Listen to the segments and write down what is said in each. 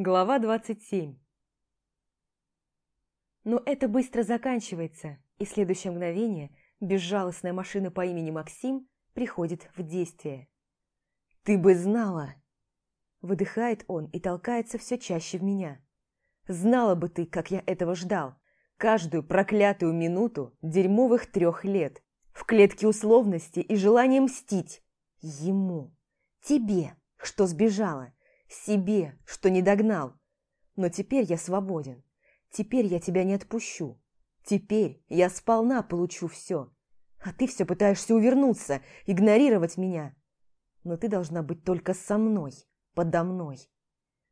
Глава 27 Но это быстро заканчивается, и в следующее мгновение безжалостная машина по имени Максим приходит в действие. «Ты бы знала!» Выдыхает он и толкается все чаще в меня. «Знала бы ты, как я этого ждал! Каждую проклятую минуту дерьмовых трех лет, в клетке условности и желания мстить! Ему! Тебе, что сбежала!» Себе, что не догнал. Но теперь я свободен. Теперь я тебя не отпущу. Теперь я сполна получу все. А ты все пытаешься увернуться, игнорировать меня. Но ты должна быть только со мной, подо мной.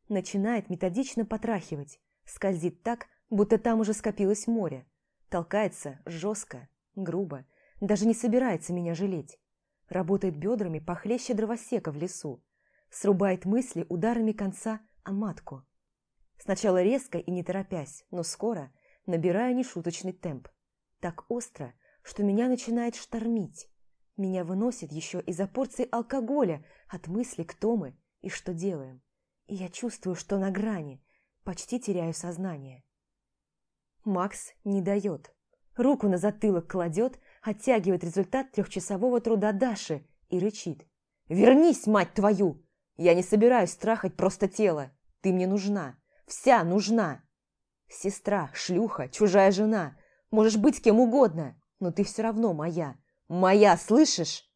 Начинает методично потрахивать, скользит так, будто там уже скопилось море. Толкается жестко, грубо, даже не собирается меня жалеть. Работает бедрами похлеще дровосека в лесу срубает мысли ударами конца о матку. Сначала резко и не торопясь, но скоро набирая нешуточный темп. Так остро, что меня начинает штормить. Меня выносит еще из-за порции алкоголя от мысли, кто мы и что делаем. И я чувствую, что на грани, почти теряю сознание. Макс не дает. Руку на затылок кладет, оттягивает результат трехчасового труда Даши и рычит. «Вернись, мать твою! Я не собираюсь трахать просто тело. Ты мне нужна. Вся нужна. Сестра, шлюха, чужая жена. Можешь быть кем угодно, но ты все равно моя. Моя, слышишь?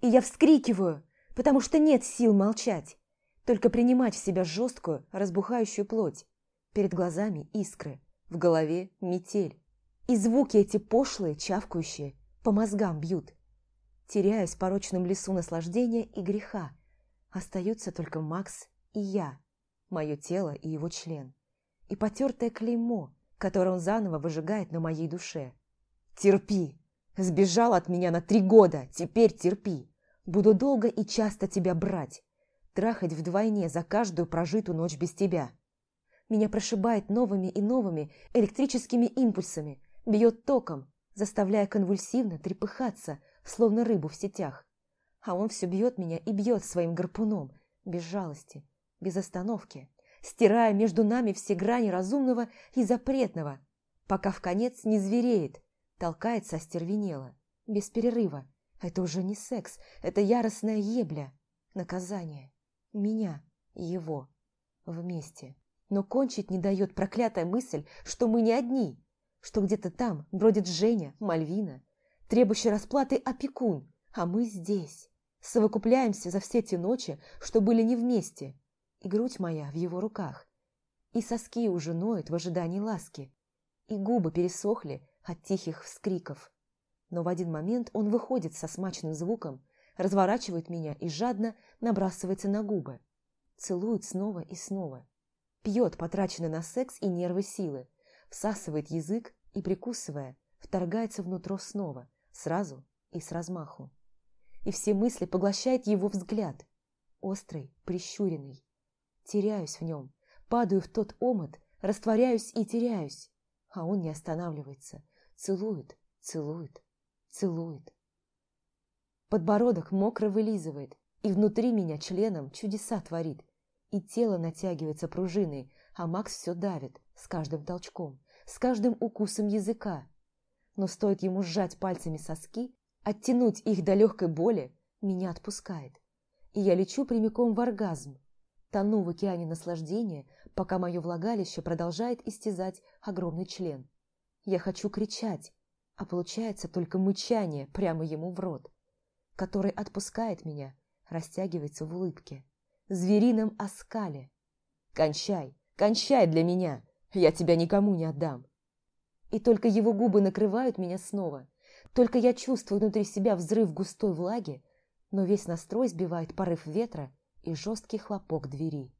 И я вскрикиваю, потому что нет сил молчать. Только принимать в себя жесткую, разбухающую плоть. Перед глазами искры, в голове метель. И звуки эти пошлые, чавкающие, по мозгам бьют. Теряюсь в порочном лесу наслаждения и греха, Остаются только Макс и я, мое тело и его член. И потертое клеймо, которое он заново выжигает на моей душе. «Терпи! Сбежал от меня на три года, теперь терпи! Буду долго и часто тебя брать, трахать вдвойне за каждую прожитую ночь без тебя!» Меня прошибает новыми и новыми электрическими импульсами, бьет током, заставляя конвульсивно трепыхаться, словно рыбу в сетях а он все бьет меня и бьет своим гарпуном, без жалости, без остановки, стирая между нами все грани разумного и запретного, пока в конец не звереет, толкается остервенело, без перерыва. Это уже не секс, это яростная ебля, наказание. Меня, его, вместе. Но кончить не дает проклятая мысль, что мы не одни, что где-то там бродит Женя, Мальвина, требующий расплаты опекун, а мы здесь совокупляемся за все те ночи, что были не вместе, и грудь моя в его руках, и соски уже ноют в ожидании ласки, и губы пересохли от тихих вскриков. Но в один момент он выходит со смачным звуком, разворачивает меня и жадно набрасывается на губы, целует снова и снова, пьет потраченные на секс и нервы силы, всасывает язык и, прикусывая, вторгается внутрь снова, сразу и с размаху и все мысли поглощает его взгляд. Острый, прищуренный. Теряюсь в нем, падаю в тот омут, растворяюсь и теряюсь. А он не останавливается. Целует, целует, целует. Подбородок мокро вылизывает, и внутри меня членом чудеса творит. И тело натягивается пружиной, а Макс все давит с каждым толчком, с каждым укусом языка. Но стоит ему сжать пальцами соски, Оттянуть их до легкой боли меня отпускает. И я лечу прямиком в оргазм. Тону в океане наслаждения, пока мое влагалище продолжает истязать огромный член. Я хочу кричать, а получается только мычание прямо ему в рот, который отпускает меня, растягивается в улыбке, зверином оскале. «Кончай, кончай для меня, я тебя никому не отдам!» И только его губы накрывают меня снова – только я чувствую внутри себя взрыв густой влаги, но весь настрой сбивает порыв ветра и жесткий хлопок двери.